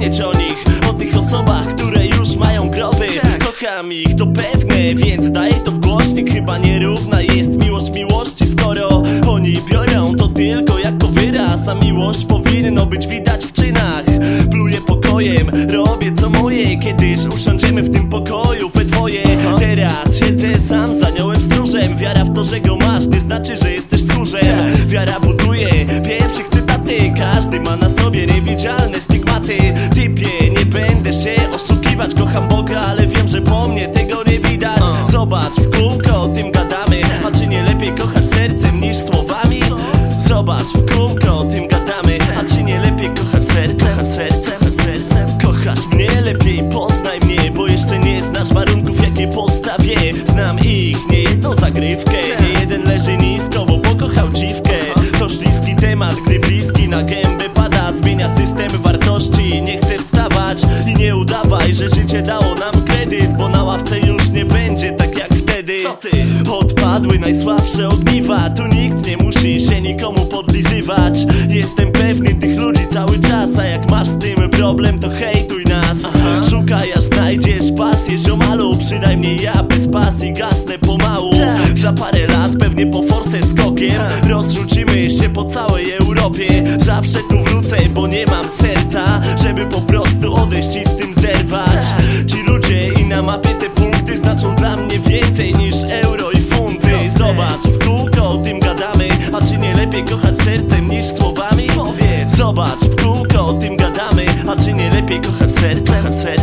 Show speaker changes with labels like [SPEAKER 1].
[SPEAKER 1] zapomnieć o nich O tych osobach, które już mają groby Kocham ich, to pewne, więc daję to w głośnik. Chyba nierówna jest miłość miłości. Skoro oni biorą to tylko jako wyraz A miłość powinno być widać w czynach. Pluję pokojem, robię co moje. Kiedyś usiądziemy w tym pokoju Kocham Boga, ale wiem, że po mnie tego nie widać. Zobacz, w kółko o tym gadamy. A czy nie lepiej kochać sercem niż słowami? Zobacz, w kółko o tym gadamy. A czy nie lepiej kochać sercem, sercem, sercem. Kochasz mnie lepiej, poznaj mnie Bo jeszcze nie znasz warunków, jakie postawię. Znam ich, nie jedną zagrywkę udawaj, że życie dało nam kredyt Bo na ławce już nie będzie tak jak wtedy.
[SPEAKER 2] Co ty?
[SPEAKER 1] Odpadły najsłabsze ogniwa Tu nikt nie musi się nikomu podlizywać. Jestem pewny tych ludzi cały czas A jak masz z tym problem to hejtuj nas. Szukaj aż znajdziesz pasję ziomalu. Przynajmniej ja bez pasji gasnę pomału. Za parę lat pewnie po force skokiem Rozrzucimy się po całej Europie. Zawsze tu wrócę, bo nie mam serca Żeby po prostu odejść i z tym zerwać A czy nie lepiej kochać sercem niż słowami? Powiedz Zobacz, w kółko o tym gadamy A czy nie lepiej kochać sercem? Kochać sercem?